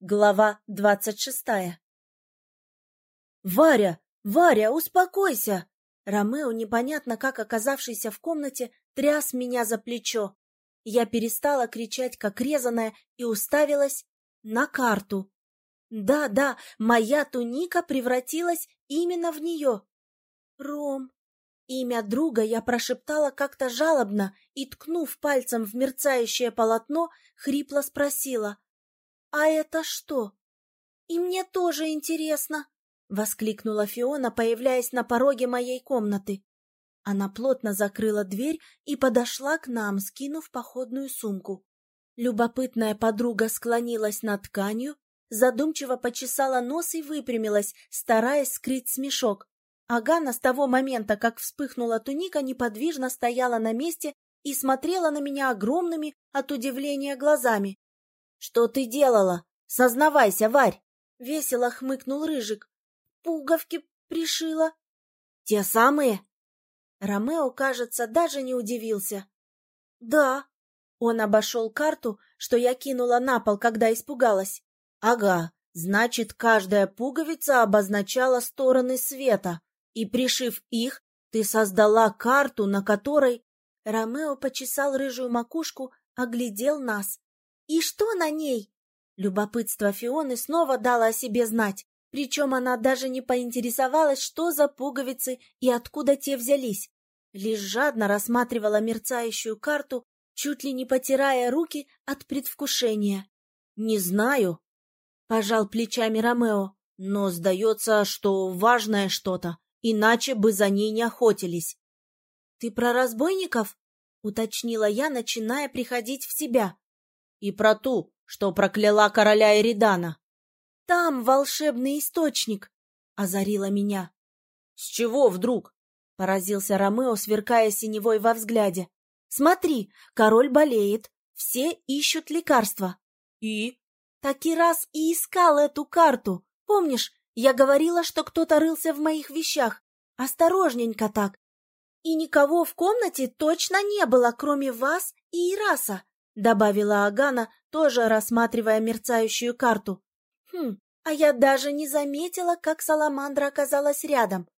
Глава двадцать шестая «Варя! Варя, успокойся!» Ромео, непонятно как оказавшийся в комнате, тряс меня за плечо. Я перестала кричать, как резаная, и уставилась на карту. Да, да, моя туника превратилась именно в нее. Ром. Имя друга я прошептала как-то жалобно и, ткнув пальцем в мерцающее полотно, хрипло спросила — «А это что?» «И мне тоже интересно!» — воскликнула Фиона, появляясь на пороге моей комнаты. Она плотно закрыла дверь и подошла к нам, скинув походную сумку. Любопытная подруга склонилась над тканью, задумчиво почесала нос и выпрямилась, стараясь скрыть смешок. Агана с того момента, как вспыхнула туника, неподвижно стояла на месте и смотрела на меня огромными от удивления глазами. «Что ты делала? Сознавайся, Варь!» — весело хмыкнул Рыжик. «Пуговки пришила». «Те самые?» Ромео, кажется, даже не удивился. «Да». Он обошел карту, что я кинула на пол, когда испугалась. «Ага, значит, каждая пуговица обозначала стороны света, и, пришив их, ты создала карту, на которой...» Ромео почесал рыжую макушку, оглядел нас. «И что на ней?» Любопытство Фионы снова дало о себе знать, причем она даже не поинтересовалась, что за пуговицы и откуда те взялись. Лишь жадно рассматривала мерцающую карту, чуть ли не потирая руки от предвкушения. «Не знаю», — пожал плечами Ромео, «но сдается, что важное что-то, иначе бы за ней не охотились». «Ты про разбойников?» — уточнила я, начиная приходить в себя и про ту, что прокляла короля Эридана. Там волшебный источник, озарила меня. С чего вдруг? Поразился Ромео, сверкая синевой во взгляде. Смотри, король болеет, все ищут лекарства. И? Таки раз и искал эту карту. Помнишь, я говорила, что кто-то рылся в моих вещах. Осторожненько так. И никого в комнате точно не было, кроме вас и Ираса добавила Агана, тоже рассматривая мерцающую карту. Хм, а я даже не заметила, как Саламандра оказалась рядом.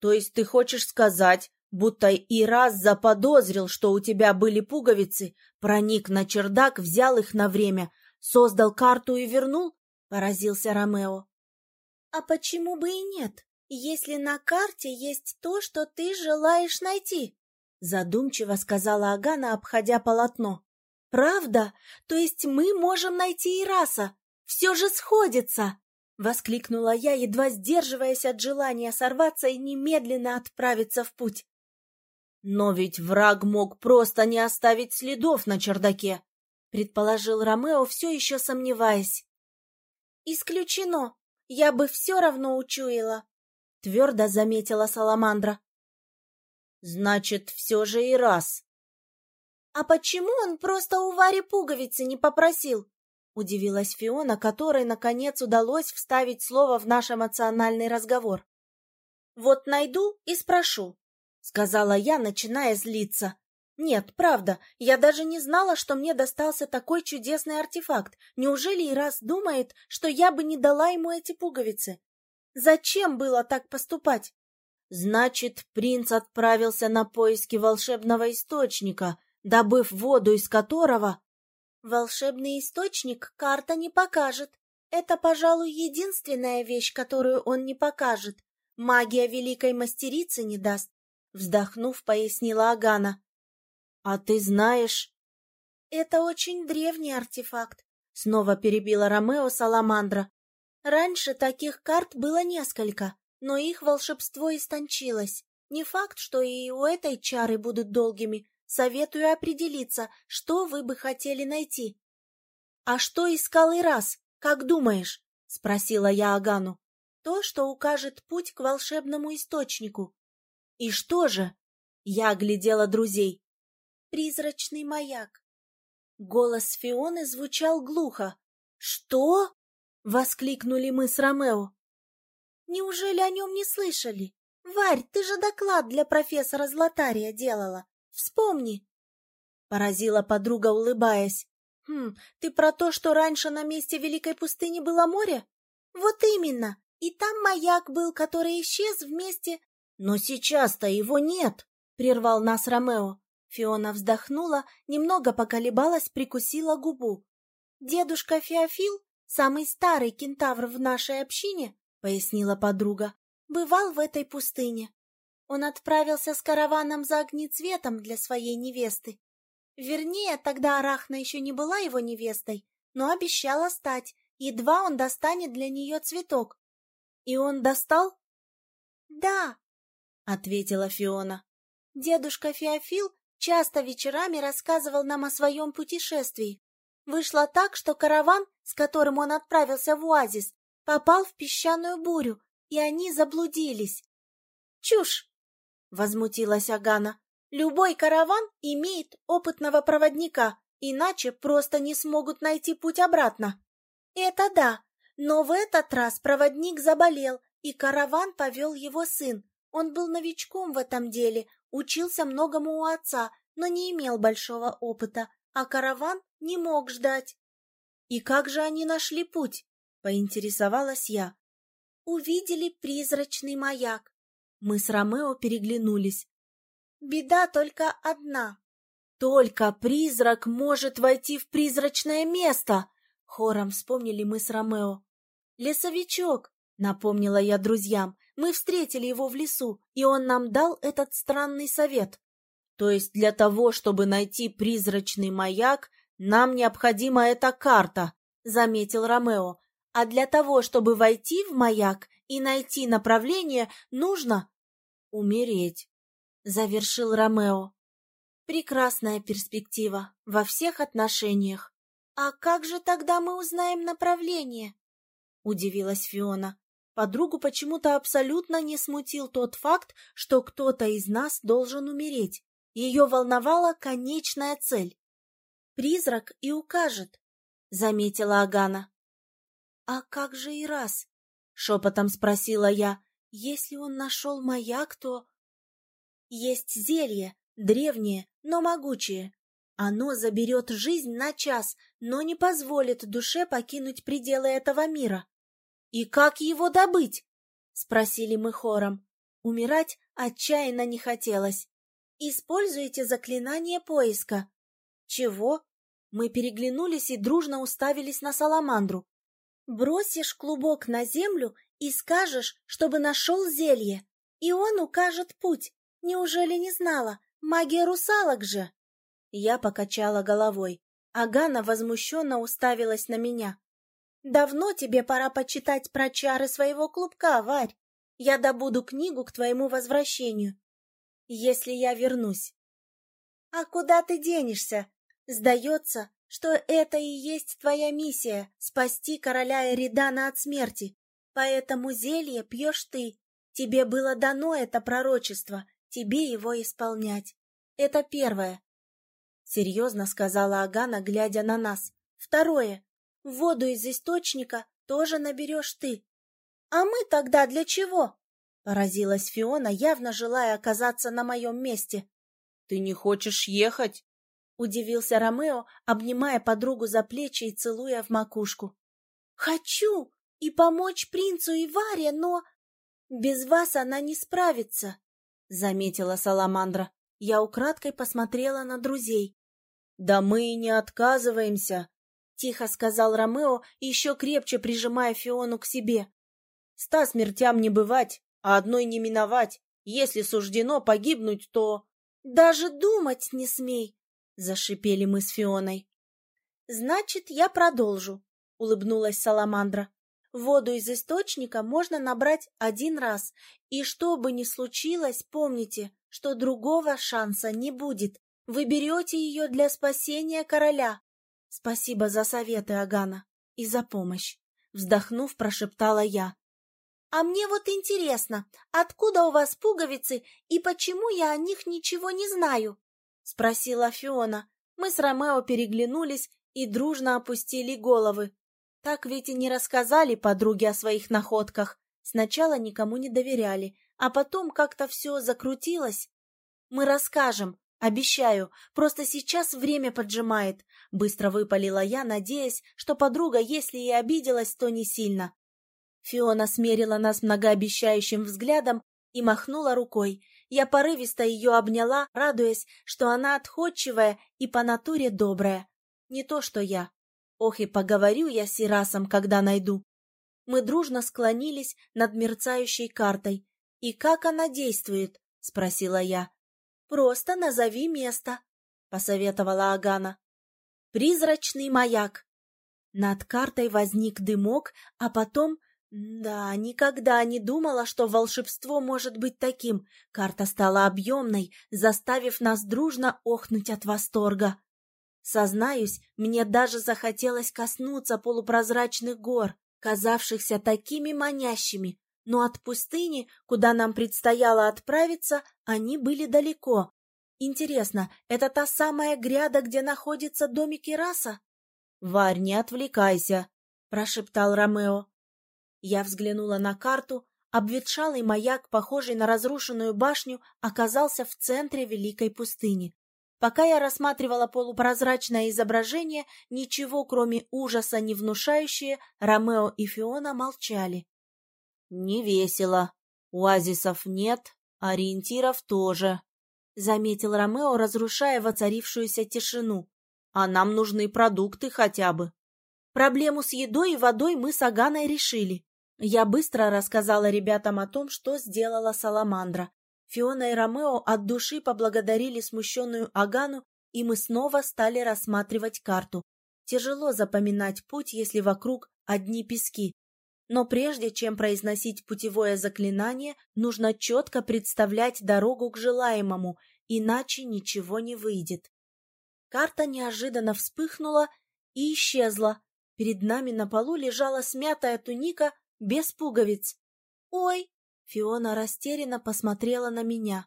То есть ты хочешь сказать, будто и раз заподозрил, что у тебя были пуговицы, проник на чердак, взял их на время, создал карту и вернул? Поразился Ромео. А почему бы и нет, если на карте есть то, что ты желаешь найти? Задумчиво сказала Агана, обходя полотно. «Правда? То есть мы можем найти Ираса? Все же сходится!» — воскликнула я, едва сдерживаясь от желания сорваться и немедленно отправиться в путь. «Но ведь враг мог просто не оставить следов на чердаке», — предположил Ромео, все еще сомневаясь. «Исключено. Я бы все равно учуяла», — твердо заметила Саламандра. «Значит, все же и раз», «А почему он просто у Вари пуговицы не попросил?» — удивилась Фиона, которой, наконец, удалось вставить слово в наш эмоциональный разговор. «Вот найду и спрошу», — сказала я, начиная злиться. «Нет, правда, я даже не знала, что мне достался такой чудесный артефакт. Неужели и раз думает, что я бы не дала ему эти пуговицы? Зачем было так поступать?» «Значит, принц отправился на поиски волшебного источника», добыв воду из которого... Волшебный источник карта не покажет. Это, пожалуй, единственная вещь, которую он не покажет. Магия великой мастерицы не даст. Вздохнув, пояснила Агана. А ты знаешь... Это очень древний артефакт. Снова перебила Ромео Саламандра. Раньше таких карт было несколько, но их волшебство истончилось. Не факт, что и у этой чары будут долгими, Советую определиться, что вы бы хотели найти. — А что искал Ирас, как думаешь? — спросила я Агану. — То, что укажет путь к волшебному источнику. — И что же? Я оглядела друзей. — Призрачный маяк. Голос Фионы звучал глухо. «Что?» — воскликнули мы с Ромео. «Неужели о нем не слышали? Варь, ты же доклад для профессора Златария делала. Вспомни!» Поразила подруга, улыбаясь. Хм, ты про то, что раньше на месте Великой пустыни было море? Вот именно. И там маяк был, который исчез вместе... Но сейчас-то его нет, прервал нас Ромео. Фиона вздохнула, немного поколебалась, прикусила губу. Дедушка Феофил, самый старый кентавр в нашей общине, пояснила подруга, бывал в этой пустыне. Он отправился с караваном за огнецветом для своей невесты. Вернее, тогда Арахна еще не была его невестой, но обещала стать, едва он достанет для нее цветок. И он достал? Да, ответила Фиона. Дедушка Феофил часто вечерами рассказывал нам о своем путешествии. Вышло так, что караван, с которым он отправился в оазис, попал в песчаную бурю, и они заблудились. Чушь! Возмутилась Агана. Любой караван имеет опытного проводника, иначе просто не смогут найти путь обратно. Это да, но в этот раз проводник заболел, и караван повел его сын. Он был новичком в этом деле, учился многому у отца, но не имел большого опыта, а караван не мог ждать. И как же они нашли путь? Поинтересовалась я. Увидели призрачный маяк. Мы с Ромео переглянулись. Беда только одна. Только призрак может войти в призрачное место, хором вспомнили мы с Ромео. Лесовичок, напомнила я друзьям. Мы встретили его в лесу, и он нам дал этот странный совет. То есть для того, чтобы найти призрачный маяк, нам необходима эта карта, заметил Ромео. А для того, чтобы войти в маяк и найти направление, нужно умереть, завершил Ромео. Прекрасная перспектива во всех отношениях. А как же тогда мы узнаем направление? удивилась Фиона. Подругу почему-то абсолютно не смутил тот факт, что кто-то из нас должен умереть. Ее волновала конечная цель. «Призрак и укажет», — заметила Агана. «А как же и раз?» — шепотом спросила я. Если он нашел маяк, то... Есть зелье, древнее, но могучее. Оно заберет жизнь на час, но не позволит душе покинуть пределы этого мира. «И как его добыть?» — спросили мы хором. Умирать отчаянно не хотелось. «Используйте заклинание поиска». «Чего?» Мы переглянулись и дружно уставились на саламандру. «Бросишь клубок на землю и скажешь, чтобы нашел зелье, и он укажет путь. Неужели не знала? Магия русалок же!» Я покачала головой. Агана возмущенно уставилась на меня. «Давно тебе пора почитать про чары своего клубка, Варь. Я добуду книгу к твоему возвращению, если я вернусь». «А куда ты денешься? Сдается, что это и есть твоя миссия — спасти короля Эридана от смерти. Поэтому зелье пьешь ты. Тебе было дано это пророчество, тебе его исполнять. Это первое. Серьезно сказала Агана, глядя на нас. Второе. Воду из источника тоже наберешь ты. А мы тогда для чего? Поразилась Фиона, явно желая оказаться на моем месте. Ты не хочешь ехать? Удивился Ромео, обнимая подругу за плечи и целуя в макушку. Хочу! И помочь принцу и Варе, но... Без вас она не справится, — заметила Саламандра. Я украдкой посмотрела на друзей. — Да мы и не отказываемся, — тихо сказал Ромео, еще крепче прижимая Фиону к себе. — Ста смертям не бывать, а одной не миновать. Если суждено погибнуть, то... — Даже думать не смей, — зашипели мы с Фионой. — Значит, я продолжу, — улыбнулась Саламандра. Воду из источника можно набрать один раз, и что бы ни случилось, помните, что другого шанса не будет. Вы берете ее для спасения короля. Спасибо за советы, Агана, и за помощь. Вздохнув, прошептала я. А мне вот интересно, откуда у вас пуговицы и почему я о них ничего не знаю? Спросила Фиона. Мы с Ромео переглянулись и дружно опустили головы. Так ведь и не рассказали подруге о своих находках. Сначала никому не доверяли, а потом как-то все закрутилось. Мы расскажем, Обещаю, просто сейчас время поджимает. Быстро выпалила я, надеясь, что подруга, если и обиделась, то не сильно. Фиона смерила нас многообещающим взглядом и махнула рукой. Я порывисто ее обняла, радуясь, что она отходчивая и по натуре добрая. Не то, что я. Ох, и поговорю я с Ирасом, когда найду. Мы дружно склонились над мерцающей картой. «И как она действует?» — спросила я. «Просто назови место», — посоветовала Агана. «Призрачный маяк». Над картой возник дымок, а потом да, никогда не думала, что волшебство может быть таким. Карта стала объемной, заставив нас дружно охнуть от восторга. Сознаюсь, мне даже захотелось коснуться полупрозрачных гор, казавшихся такими манящими, но от пустыни, куда нам предстояло отправиться, они были далеко. Интересно, это та самая гряда, где находится домик Ираса? — Варь, не отвлекайся, — прошептал Ромео. Я взглянула на карту. Обветшалый маяк, похожий на разрушенную башню, оказался в центре великой пустыни. Пока я рассматривала полупрозрачное изображение, ничего, кроме ужаса не внушающее, Ромео и Фиона молчали. «Не весело. Оазисов нет, ориентиров тоже», — заметил Ромео, разрушая воцарившуюся тишину. «А нам нужны продукты хотя бы». Проблему с едой и водой мы с Аганой решили. Я быстро рассказала ребятам о том, что сделала Саламандра. Фиона и Ромео от души поблагодарили смущенную Агану, и мы снова стали рассматривать карту. Тяжело запоминать путь, если вокруг одни пески. Но прежде чем произносить путевое заклинание, нужно четко представлять дорогу к желаемому, иначе ничего не выйдет. Карта неожиданно вспыхнула и исчезла. Перед нами на полу лежала смятая туника без пуговиц. «Ой!» — Фиона растерянно посмотрела на меня.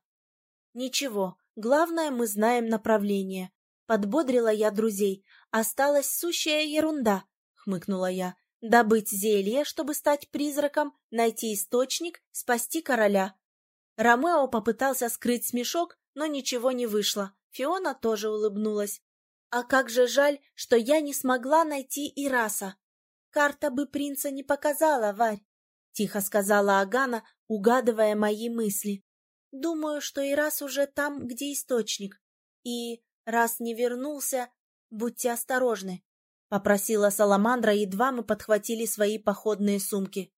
«Ничего, главное, мы знаем направление». Подбодрила я друзей. «Осталась сущая ерунда», — хмыкнула я. «Добыть зелье, чтобы стать призраком, найти источник, спасти короля». Ромео попытался скрыть смешок, но ничего не вышло. Фиона тоже улыбнулась. «А как же жаль, что я не смогла найти Ираса. Карта бы принца не показала, Варь, — тихо сказала Агана, угадывая мои мысли. Думаю, что и раз уже там, где источник. И раз не вернулся, будьте осторожны, — попросила Саламандра, едва мы подхватили свои походные сумки.